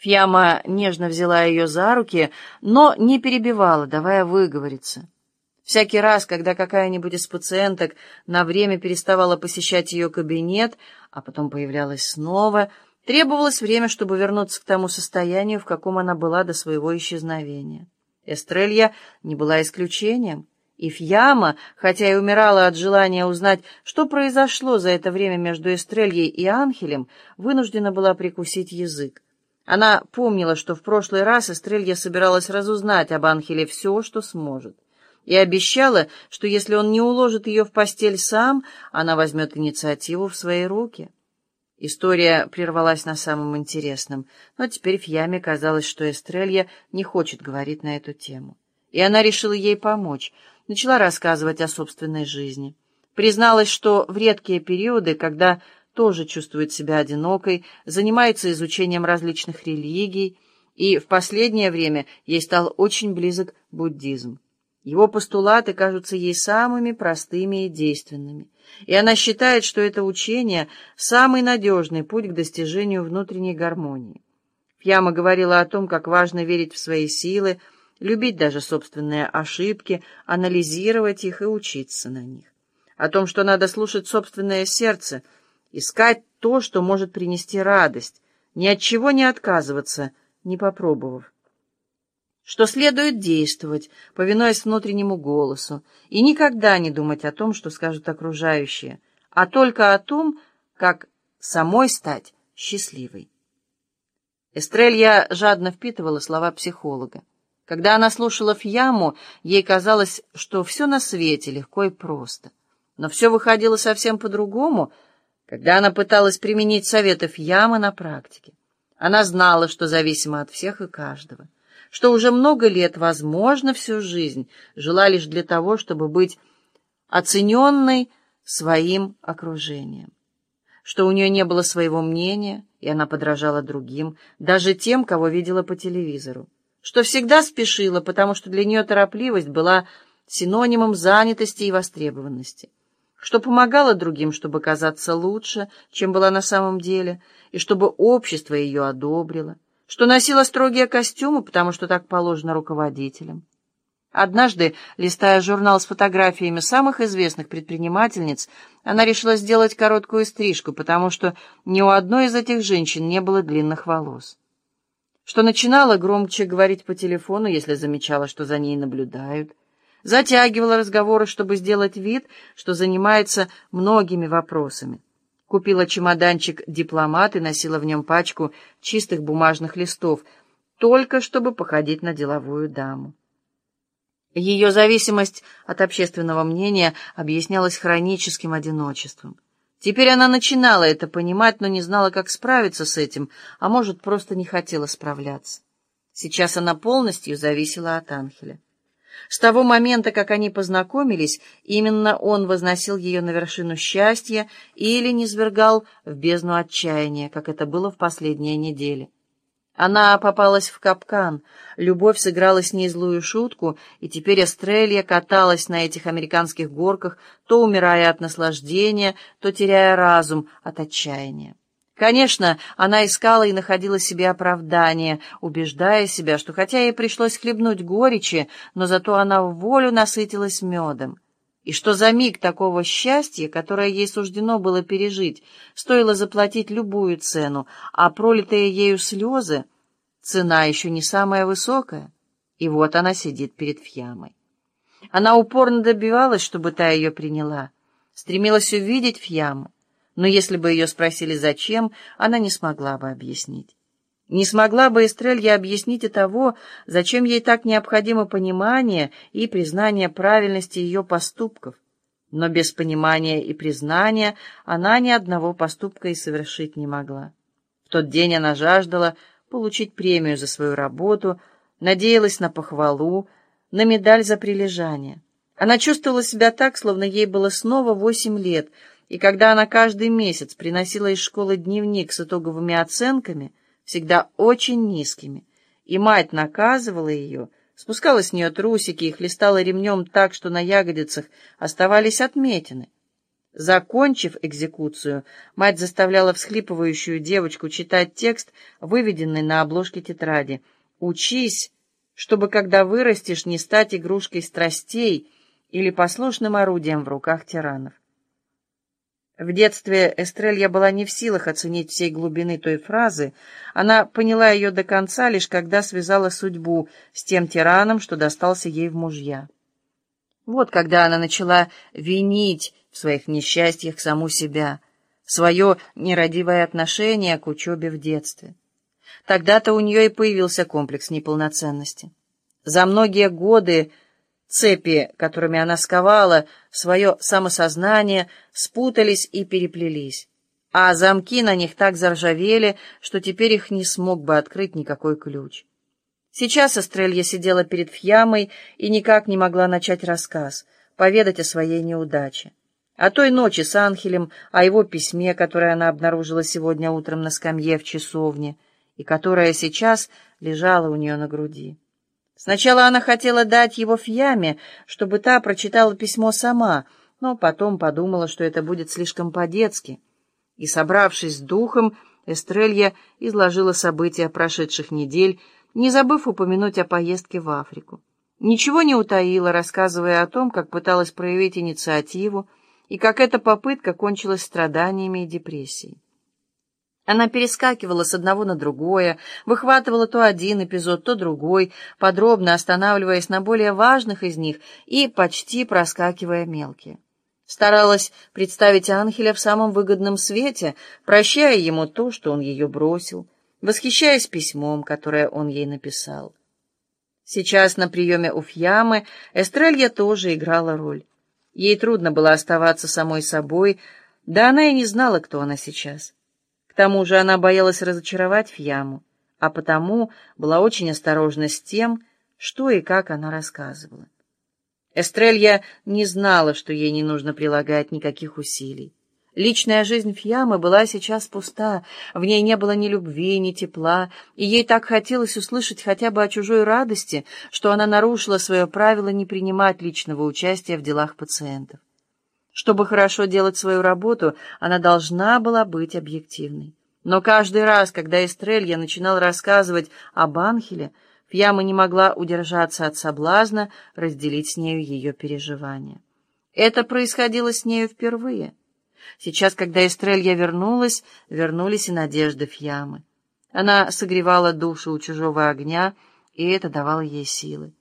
Фьяма нежно взяла ее за руки, но не перебивала, давая выговориться. Всякий раз, когда какая-нибудь из пациенток на время переставала посещать ее кабинет, а потом появлялась снова, требовалось время, чтобы вернуться к тому состоянию, в каком она была до своего исчезновения. Эстрелья не была исключением, и Фьяма, хотя и умирала от желания узнать, что произошло за это время между Эстрельей и Анхелем, вынуждена была прикусить язык. Она помнила, что в прошлый раз Эстрелья собиралась разузнать об Анхеле все, что сможет, и обещала, что если он не уложит ее в постель сам, она возьмет инициативу в свои руки. История прервалась на самом интересном, но теперь Фьяме казалось, что Эстрелья не хочет говорить на эту тему. И она решила ей помочь, начала рассказывать о собственной жизни. Призналась, что в редкие периоды, когда тоже чувствует себя одинокой, занимается изучением различных религий, и в последнее время ей стал очень близок буддизм. Его постулаты кажутся ей самыми простыми и действенными, и она считает, что это учение — самый надежный путь к достижению внутренней гармонии. Фьяма говорила о том, как важно верить в свои силы, любить даже собственные ошибки, анализировать их и учиться на них. О том, что надо слушать собственное сердце — искать то, что может принести радость, ни от чего не отказываться, не попробовав. Что следует действовать, повинуясь внутреннему голосу, и никогда не думать о том, что скажут окружающие, а только о том, как самой стать счастливой. Эстрелья жадно впитывала слова психолога. Когда она слушала Фьяму, ей казалось, что все на свете легко и просто. Но все выходило совсем по-другому — когда она пыталась применить советов ямы на практике, она знала, что зависима от всех и каждого, что уже много лет, возможно, всю жизнь жила лишь для того, чтобы быть оцененной своим окружением, что у нее не было своего мнения, и она подражала другим, даже тем, кого видела по телевизору, что всегда спешила, потому что для нее торопливость была синонимом занятости и востребованности что помогала другим, чтобы казаться лучше, чем была на самом деле, и чтобы общество ее одобрило, что носила строгие костюмы, потому что так положено руководителям. Однажды, листая журнал с фотографиями самых известных предпринимательниц, она решила сделать короткую стрижку, потому что ни у одной из этих женщин не было длинных волос. Что начинала громче говорить по телефону, если замечала, что за ней наблюдают, затягивала разговоры, чтобы сделать вид, что занимается многими вопросами. Купила чемоданчик «Дипломат» и носила в нем пачку чистых бумажных листов, только чтобы походить на деловую даму. Ее зависимость от общественного мнения объяснялась хроническим одиночеством. Теперь она начинала это понимать, но не знала, как справиться с этим, а может, просто не хотела справляться. Сейчас она полностью зависела от Анхеля. С того момента, как они познакомились, именно он возносил ее на вершину счастья или низвергал в бездну отчаяния, как это было в последние недели. Она попалась в капкан, любовь сыграла с ней злую шутку, и теперь Эстрелья каталась на этих американских горках, то умирая от наслаждения, то теряя разум от отчаяния. Конечно, она искала и находила себе оправдание, убеждая себя, что хотя ей пришлось хлебнуть горечи, но зато она в волю насытилась медом. И что за миг такого счастья, которое ей суждено было пережить, стоило заплатить любую цену, а пролитые ею слезы — цена еще не самая высокая. И вот она сидит перед Фьямой. Она упорно добивалась, чтобы та ее приняла, стремилась увидеть Фьяму но если бы ее спросили зачем, она не смогла бы объяснить. Не смогла бы Эстрелья объяснить и того, зачем ей так необходимо понимание и признание правильности ее поступков. Но без понимания и признания она ни одного поступка и совершить не могла. В тот день она жаждала получить премию за свою работу, надеялась на похвалу, на медаль за прилежание. Она чувствовала себя так, словно ей было снова восемь лет — и когда она каждый месяц приносила из школы дневник с итоговыми оценками, всегда очень низкими, и мать наказывала ее, спускала с нее трусики и хлестала ремнем так, что на ягодицах оставались отметины. Закончив экзекуцию, мать заставляла всхлипывающую девочку читать текст, выведенный на обложке тетради. «Учись, чтобы, когда вырастешь, не стать игрушкой страстей или послушным орудием в руках тиранов». В детстве Эстрелья была не в силах оценить всей глубины той фразы, она поняла ее до конца, лишь когда связала судьбу с тем тираном, что достался ей в мужья. Вот когда она начала винить в своих несчастьях саму себя, свое нерадивое отношение к учебе в детстве. Тогда-то у нее и появился комплекс неполноценности. За многие годы цепи, которыми она сковала свое самосознание, спутались и переплелись, а замки на них так заржавели, что теперь их не смог бы открыть никакой ключ. Сейчас Эстрелья сидела перед Фьямой и никак не могла начать рассказ, поведать о своей неудаче. О той ночи с Анхелем, о его письме, которое она обнаружила сегодня утром на скамье в часовне, и которое сейчас лежало у нее на груди. Сначала она хотела дать его Фьяме, чтобы та прочитала письмо сама, но потом подумала, что это будет слишком по-детски. И, собравшись с духом, Эстрелья изложила события прошедших недель, не забыв упомянуть о поездке в Африку. Ничего не утаила, рассказывая о том, как пыталась проявить инициативу и как эта попытка кончилась страданиями и депрессией. Она перескакивала с одного на другое, выхватывала то один эпизод, то другой, подробно останавливаясь на более важных из них и почти проскакивая мелкие. Старалась представить Анхеля в самом выгодном свете, прощая ему то, что он ее бросил, восхищаясь письмом, которое он ей написал. Сейчас на приеме у Фьямы Эстрелья тоже играла роль. Ей трудно было оставаться самой собой, да она и не знала, кто она сейчас. Тому же она боялась разочаровать Фьяму, а потому была очень осторожна с тем, что и как она рассказывала. Эстрелья не знала, что ей не нужно прилагать никаких усилий. Личная жизнь Фьямы была сейчас пуста, в ней не было ни любви, ни тепла, и ей так хотелось услышать хотя бы о чужой радости, что она нарушила свое правило не принимать личного участия в делах пациентов. Чтобы хорошо делать свою работу, она должна была быть объективной. Но каждый раз, когда Эстрелья начинал рассказывать об Анхеле, Фьяма не могла удержаться от соблазна разделить с нею ее переживания. Это происходило с нею впервые — Сейчас, когда Эстрелья вернулась, вернулись и надежды Фьямы. Она согревала душу у чужого огня, и это давало ей силы.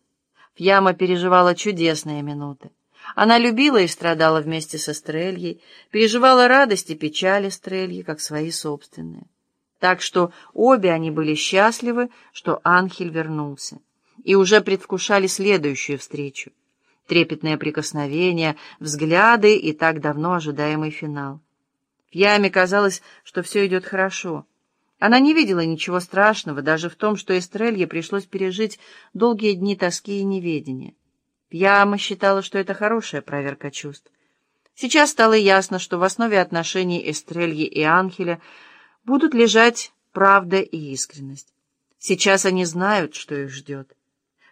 Фьяма переживала чудесные минуты. Она любила и страдала вместе со Эстрельей, переживала радость и печаль Эстрельи, как свои собственные. Так что обе они были счастливы, что Анхель вернулся, и уже предвкушали следующую встречу трепетные прикосновения, взгляды и так давно ожидаемый финал. В яме казалось, что все идет хорошо. Она не видела ничего страшного даже в том, что Эстрелье пришлось пережить долгие дни тоски и неведения. Пьяма считала, что это хорошая проверка чувств. Сейчас стало ясно, что в основе отношений Эстрельи и Анхеля будут лежать правда и искренность. Сейчас они знают, что их ждет.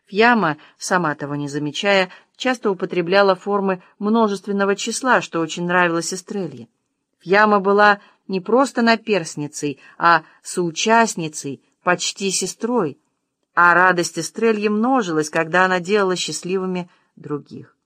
Фьяма, сама того не замечая, часто употребляла формы множественного числа, что очень нравилось Эстрелье. Фьяма была не просто наперсницей, а соучастницей, почти сестрой, а радость Эстрельи множилась, когда она делала счастливыми других.